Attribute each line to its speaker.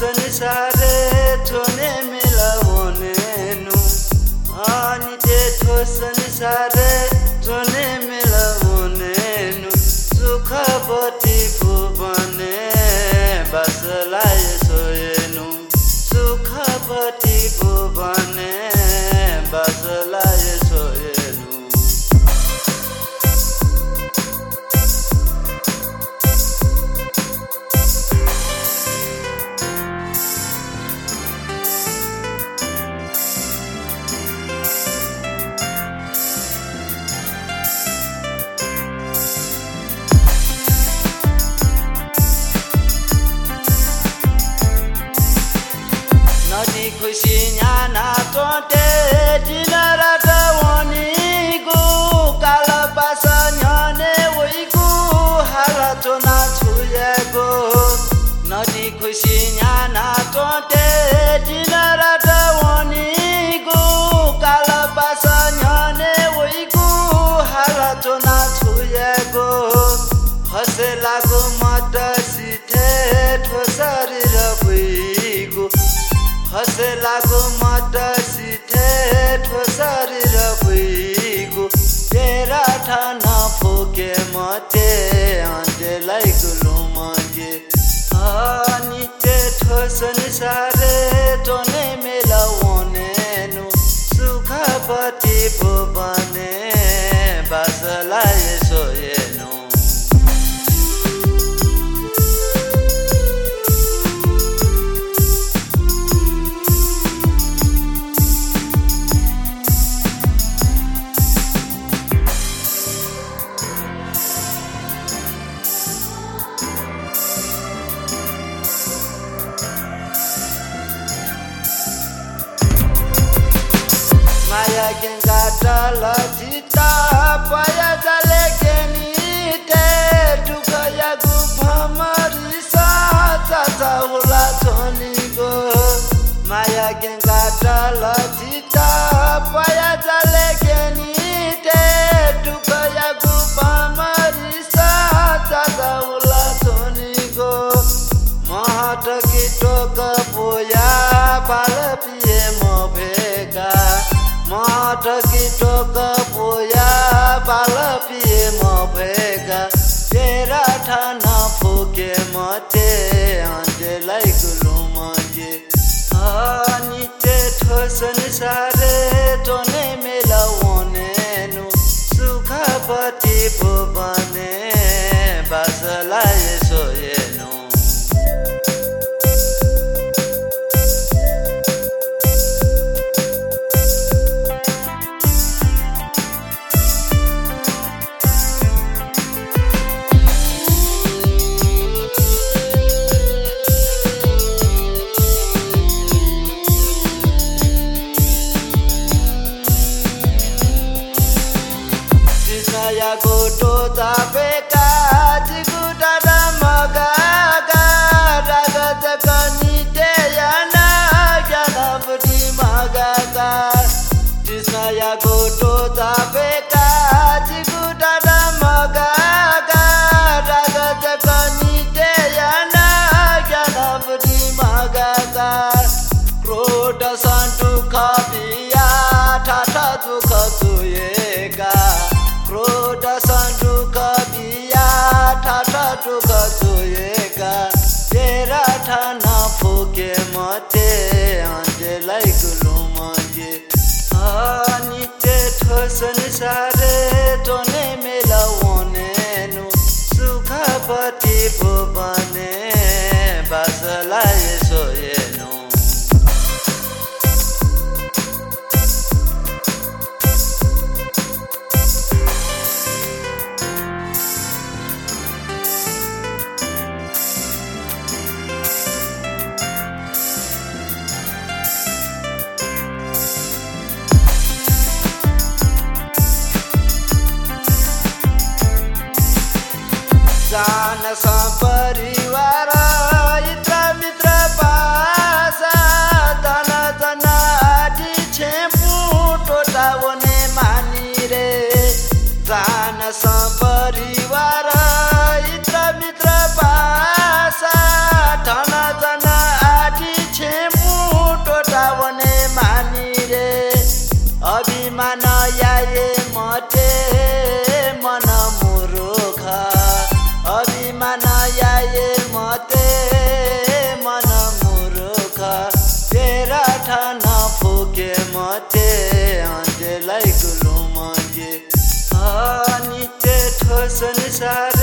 Speaker 1: sun is out. pushing na I don't गेन्दा चल जित पया चले नि डुपिसला गन्दा चलचिता पयाा चले ढुक mate ande lai gulu manje ani te thosan sare तो येका, क्रोडा सन्डुक बिया ठाठा टुक चुएका तेरा ठान फुके मते अन्जेलाई गुलु मगे नित्य ठोसन सारे टोने मेलाउनेनु सुखपति भुवने बासलाई सो body sun is out.